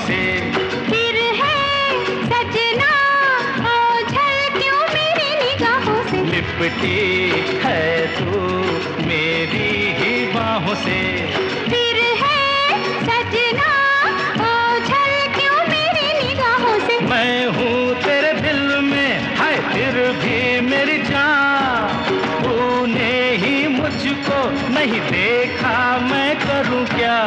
से। फिर है सजना क्यों मेरी निगाहों से? लिपटी है तू मेरी ही बाहों से। फिर है सजना क्यों मेरी निगाहों से? मैं हूँ तेरे दिल में है फिर भी मेरी जान। तूने ही मुझको नहीं देखा मैं करूँ क्या?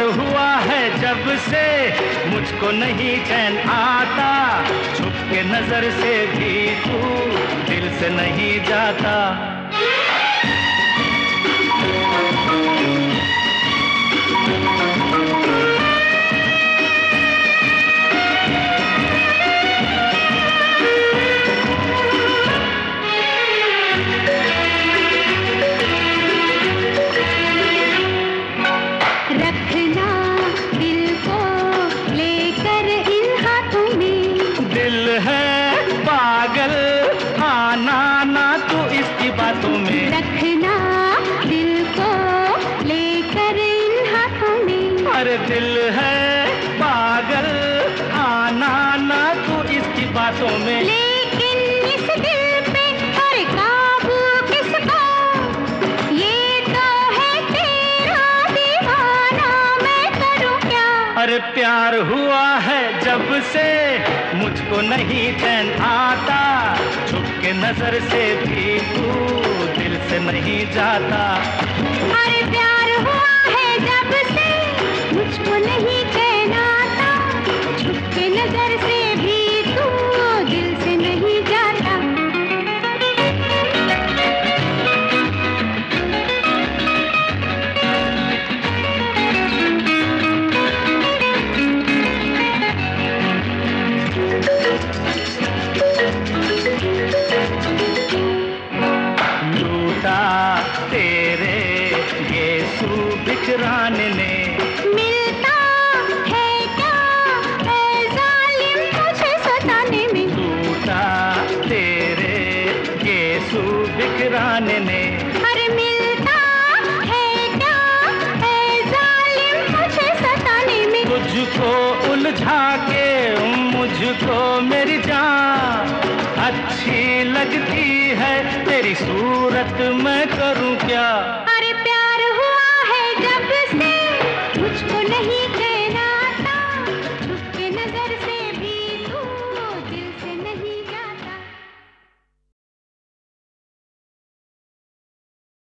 प्यार हुआ है जब से मुझको नहीं चैन आता। छुप के नज़र से भी तू दिल से नहीं जाता। रखना दिल को लेकर इन हाथों में। अरे दिल है पागल आना ना तू इसकी बातों में। लेकिन इस दिल पे हर काबू किसका? ये तो है तेरा दीवाना मैं करूँ क्या? अरे प्यार हुआ है जब से मुझको नहीं चैन आता छुप के नज़र से भी तू दिल से नहीं जाता। अरे प्यार हुआ है जब से, मुझको नहीं कहना था नज़र से ये बिखरान ने। मिलता है क्या? जालिम मुझे सताने में। लूटा तेरे ये बिखरान ने। अरे मिलता है क्या? जालिम मुझे सताने में। तुझको उलझा के मुझको मेरी जान। अच्छी लगती है तेरी सूरत मैं करूँ क्या?